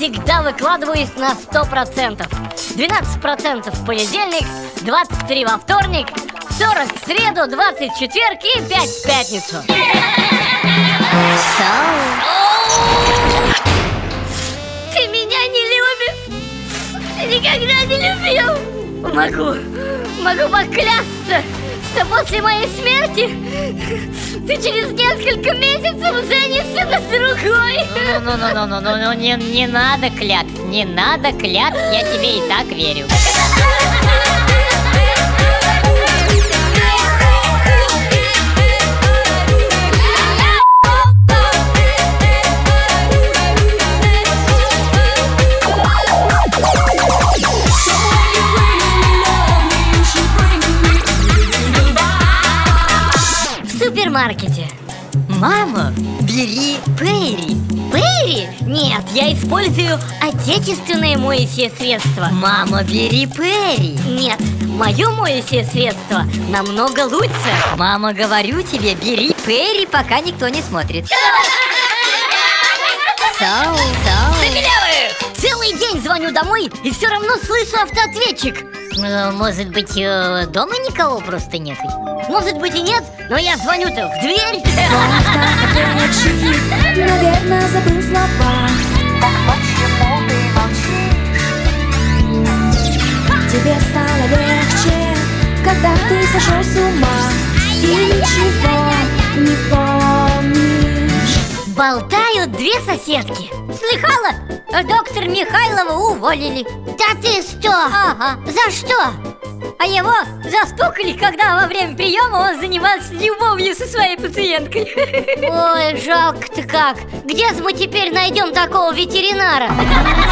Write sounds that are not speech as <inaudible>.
всегда выкладываюсь на 100% 12% в понедельник, 23 во вторник 40 в среду, 20 в четверг и 5 в пятницу. Ты меня не любишь! Никогда не любил! Могу, могу поклясться Что после моей смерти Ты через несколько месяцев женишься на другой Ну-ну-ну-ну-ну, не, не надо клятв, не надо клятв, я тебе и так верю. <laughs> супермаркете Мама, бери Перри. Перри? Нет, я использую отечественное моющее средство Мама, бери Перри. Нет, мое моющее средство намного лучше Мама, говорю тебе, бери Перри, пока никто не смотрит. Соу, соу. Целый день звоню домой и все равно слышу автоответчик Может быть, э, дома никого просто нет? Может быть и нет, но я звоню-то в дверь наверное, забыл слова? Тебе стало легче, когда ты сошел с ума И ничего Болтают две соседки Слыхала? Доктор Михайлова уволили Да ты что? Ага За что? А его застукали, когда во время приема он занимался любовью со своей пациенткой Ой, жалко-то как Где же мы теперь найдем такого ветеринара? <laughs>